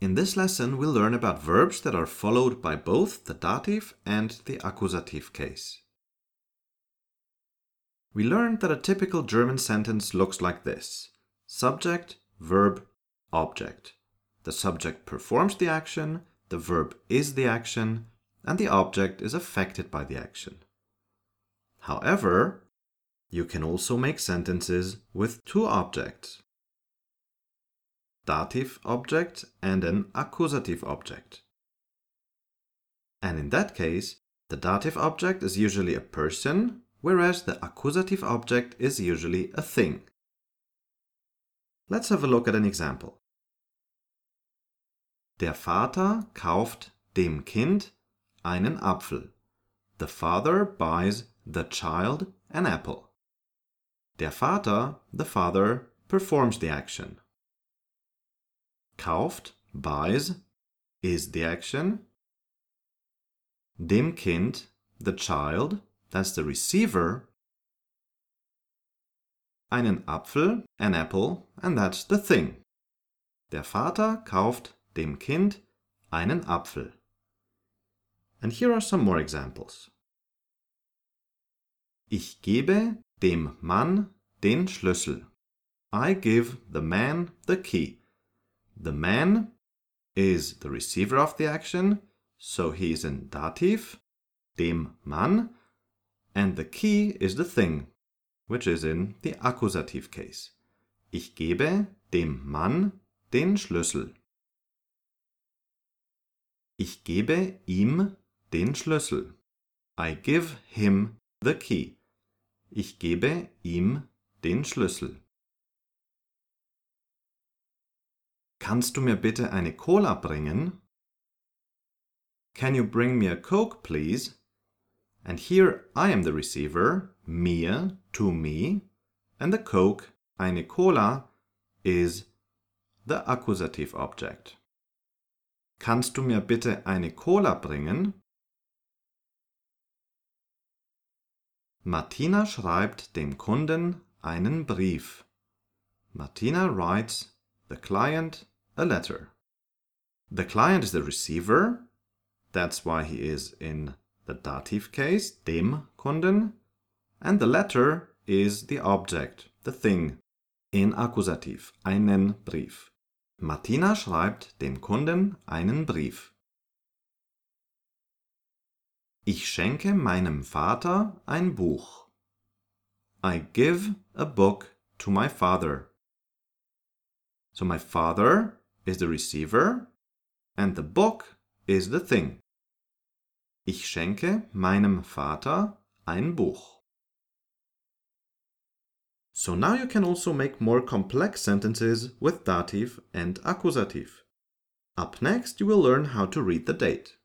In this lesson, we'll learn about verbs that are followed by both the dative and the accusative case. We learned that a typical German sentence looks like this subject, verb, object. The subject performs the action, the verb is the action, and the object is affected by the action. However, you can also make sentences with two objects dative object and an accusative object. And in that case, the dative object is usually a person, whereas the accusative object is usually a thing. Let's have a look at an example. Der Vater kauft dem Kind einen Apfel. The father buys the child an apple. Der Vater, the father, performs the action. Kauft, buys, is the action. Dem Kind, the child, that's the receiver. Einen Apfel, an apple, and that's the thing. Der Vater kauft dem Kind einen Apfel. And here are some more examples. Ich gebe dem Mann den Schlüssel. I give the man the key. The man is the receiver of the action, so he is in dative, dem Mann, and the key is the thing, which is in the accusative case. Ich gebe dem Mann den Schlüssel. Ich gebe ihm den Schlüssel. I give him the key. Ich gebe ihm den Schlüssel. Kannst du mir bitte eine Cola bringen? Can you bring me a Coke, please? And here I am the receiver, mir, to me, and the Coke, eine Cola, is the accusative object. Kannst du mir bitte eine Cola bringen? Martina schreibt dem Kunden einen Brief. Martina writes the client a letter. The client is the receiver. That's why he is in the dative case, dem Kunden. And the letter is the object, the thing, in Akkusativ, einen Brief. Martina schreibt dem Kunden einen Brief. Ich schenke meinem Vater ein Buch. I give a book to my father. So my father is the receiver and the book is the thing. Ich schenke meinem Vater ein Buch. So now you can also make more complex sentences with dative and accusative. Up next, you will learn how to read the date.